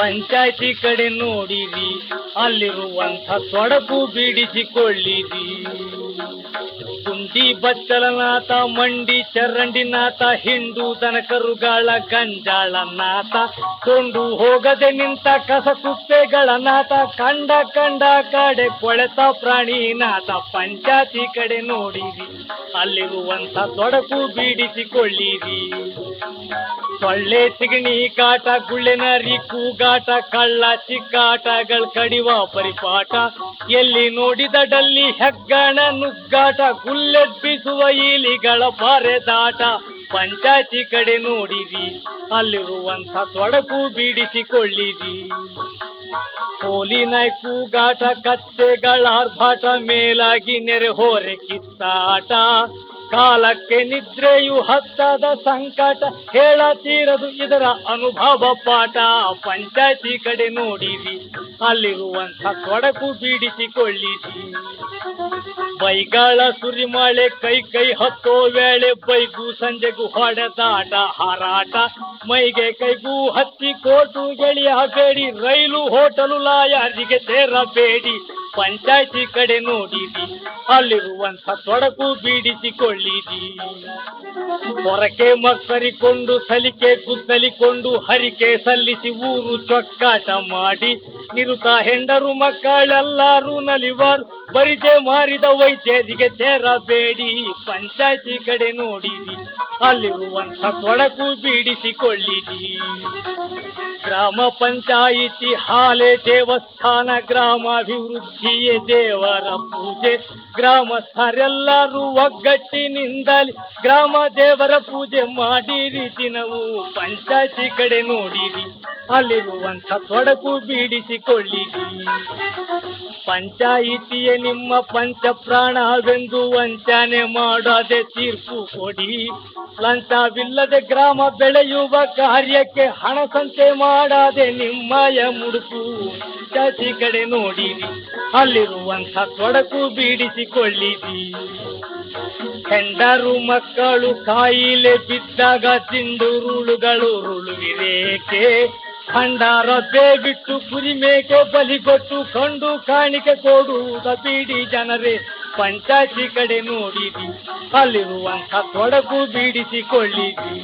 ಪಂಚಾಯತಿ ಕಡೆ ನೋಡಿರಿ ಅಲ್ಲಿರುವಂಥ ತೊಡಕು ಬಿಡಿಸಿಕೊಳ್ಳಿರಿ ಕುಂಡಿ ಬಚ್ಚಲನಾಥ, ಮಂಡಿ ಚರಂಡಿನಾಥ ಹಿಂಡು ಗಂಜಾಳ ನಾಥ. ಕೊಂಡು ಹೋಗದೆ ನಿಂತ ಕಸ ಕುಪ್ಪೆಗಳ ನಾಥ. ಕಂಡ ಕಂಡ ಕಡೆ ಕೊಳೆತ ಪ್ರಾಣಿನಾಥ ಪಂಚಾತಿ ಕಡೆ ನೋಡಿರಿ ಅಲ್ಲಿರುವಂತ ತೊಡಕು ಬೀಡಿಸಿಕೊಳ್ಳಿರಿ. ಸೊಳ್ಳೆ ಸಿಗಣಿ ಕಾಟ ಗುಳ್ಳೆನರಿ ಕೂಗಾಟ, ಕಳ್ಳ ಚಿಕ್ಕಾಟಗಳ ಕಡಿವ ಪರಿಪಾಠ. ಎಲ್ಲಿ ನೋಡಿದ ಡಲ್ಲಿ ಹೆಗ್ಗಣ ನುಗ್ಗಾಟ ಗುಲ್ಲೆಬ್ಬಿಸುವ ಇಲಿಗಳ ಪರೆದಾಟ ಪಂಚಾಯತಿ ಕಡೆ ನೋಡಿರಿ ಅಲ್ಲಿರುವಂತ ತೊಡಕು ಬಿಡಿಸಿಕೊಳ್ಳಿರಿ. ಕೋಲಿನ ಕೂಗಾಟ ಕತ್ತೆಗಳ ಆರ್ಭಾಟ, ಮೇಲಾಗಿ ನೆರೆ ಹೋರೆ ಕಿತ್ತಾಟ. ಕಾಲಕ್ಕೆ ನಿದ್ರೆಯು ಹತ್ತದ ಸಂಕಟ ಹೇಳತೀರದು ಇದರ ಅನುಭವ ಪಾಠ. ಪಂಚಾಯತಿ ಕಡೆ ನೋಡಿರಿ, ಅಲ್ಲಿರುವಂಥ ಕೊಡಕು ಬೀಡಿಸಿಕೊಳ್ಳಿರಿ. ಬೈಗಾಳ ಸುರಿಮಳೆ ಕೈ ಕೈ ಹತ್ತೋ ವೇಳೆ ಬೈಗೂ ಸಂಜೆಗೂ ಹೊಡೆದಾಟ, ಹಾರಾಟ. ಮೈಗೆ ಕೈಗೂ ಹತ್ತಿ ಕೋಟು ಗೆಳೆಯಬೇಡಿ ರೈಲು ಹೋಟಲು ಲಾಯಾರಿಗೆ ಸೇರಬೇಡಿ. ಪಂಚಾಯತಿ ಕಡೆ ನೋಡಿರಿ ಅಲ್ಲಿರುವಂಥ ತೊಡಕು ಬೀಡಿಸಿಕೊಳ್ಳಿರಿ. ಹೊರಕೆ ಮಕ್ಕರಿಕೊಂಡು ಸಲಿಕೆ ಕುತ್ತಲಿಕೊಂಡು ಹರಿಕೆ ಸಲ್ಲಿಸಿ ಊರು ಚೊಕ್ಕಾಟ ಮಾಡಿ. ನಿರುತ ಹೆಂಡರು ಮಕ್ಕಳೆಲ್ಲರೂ ನಲಿವಾರ್. ಪರಿಚಯ ಮಾರಿದ ವೈದ್ಯರಿಗೆ ತೆರಬೇಡಿ. ಪಂಚಾಯತಿ ಕಡೆ ನೋಡಿರಿ. ಅಲ್ಲಿರುವಂತ ತೊಡಕು ಬೀಡಿಸಿಕೊಳ್ಳಿರಿ. ಗ್ರಾಮ ಪಂಚಾಯಿತಿ ಹಾಲೆ ದೇವಸ್ಥಾನ ಗ್ರಾಮಾಭಿವೃದ್ಧಿಯೇ ದೇವರ ಪೂಜೆ. ಗ್ರಾಮಸ್ಥರೆಲ್ಲರೂ ಒಗ್ಗಟ್ಟಿನಿಂದಲೇ ಗ್ರಾಮ ದೇವರ ಪೂಜೆ ಮಾಡಿರಿ ದಿನವೂ. ಪಂಚಾಯತಿ ಕಡೆ ನೋಡಿರಿ. ಅಲ್ಲಿರುವಂಥ ತೊಡಕು ಬಿಡಿಸಿಕೊಳ್ಳಿ. ಪಂಚಾಯಿತಿಯ ನಿಮ್ಮ ಪಂಚ ಪ್ರಾಣವೆಂದು ವಂಚನೆ ಮಾಡದೆ ತೀರ್ಪು ಕೊಡಿ. ಲಂಚವಿಲ್ಲದೆ ಗ್ರಾಮ ಬೆಳೆಯುವ ಕಾರ್ಯಕ್ಕೆ ಹಣ ಸಂಚೆ ಮಾಡದೆ ನಿಮ್ಮಯ ಮುಡುಕು. ಜಾತಿ ಕಡೆ ನೋಡಿರಿ ಅಲ್ಲಿರುವಂಥ ತೊಡಕು ಬಿಡಿಸಿಕೊಳ್ಳಿರಿ ಹೆಂಡರು ಮಕ್ಕಳು ಕಾಯಿಲೆ ಬಿದ್ದಾಗ ತಿಂಡುರುಳುಗಳು ರುಳುವಿರೇಕೆ? ಭಂಡಾರ ಬೇಬಿಟ್ಟು ಕುರಿ ಮೇಕೆ ಬಲಿ ಕೊಟ್ಟು ಕಂಡು ಕಾಣಿಕೆ ಕೊಡುವುದ ಬೀಡಿ ಜನರೇ. ಪಂಚಾಯತಿ ಕಡೆ ನೋಡಿದಿ, ಅಲ್ಲಿರುವಂಥ ತೊಡಕು ಬಿಡಿಸಿಕೊಳ್ಳಿರಿ